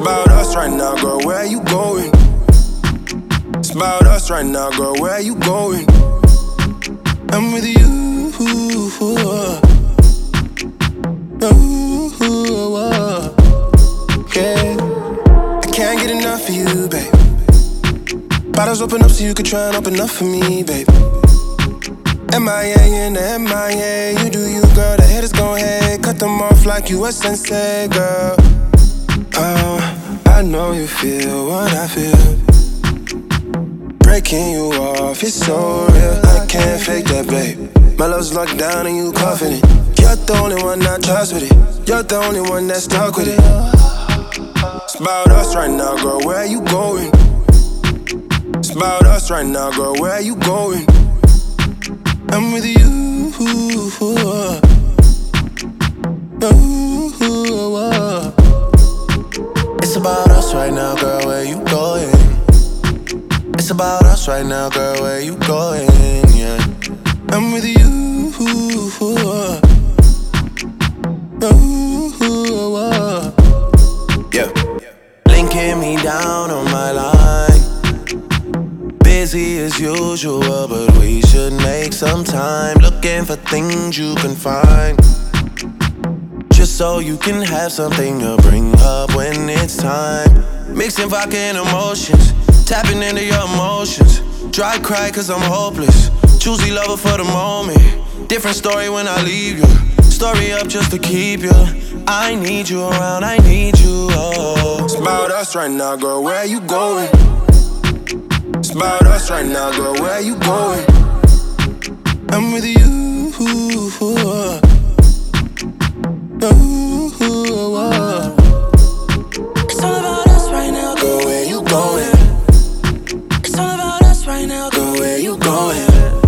about us right now, girl. Where you going? It's about us right now, girl. Where you going? I'm with you. Ooh, Yeah. I can't get enough of you, babe. Bottles open up so you can try and open up for me, babe. MIA in the MIA, you do you, girl. The haters gon' hate, cut them off like you a sensei, girl. I know you feel what I feel. Breaking you off, it's so real. I can't fake that, babe. My love's locked down and you confident. You're the only one I trust with it. You're the only one that's stuck with it. It's about us right now, girl. Where you going? It's about us right now, girl. Where you going? I'm with you. It's About us right now, girl. Where you going? Yeah. I'm with you. Yeah. Linking me down on my line. Busy as usual, but we should make some time. Looking for things you can find. Just so you can have something to bring up when it's time. Mixing vodka and emotions, tapping into your emotions. Dry cry cause I'm hopeless. Choosy lover for the moment. Different story when I leave you. Story up just to keep you. I need you around, I need you. Oh. It's about us right now, girl. Where you going? It's about us right now, girl. Where you going? I'm with you. right now, girl, where you going?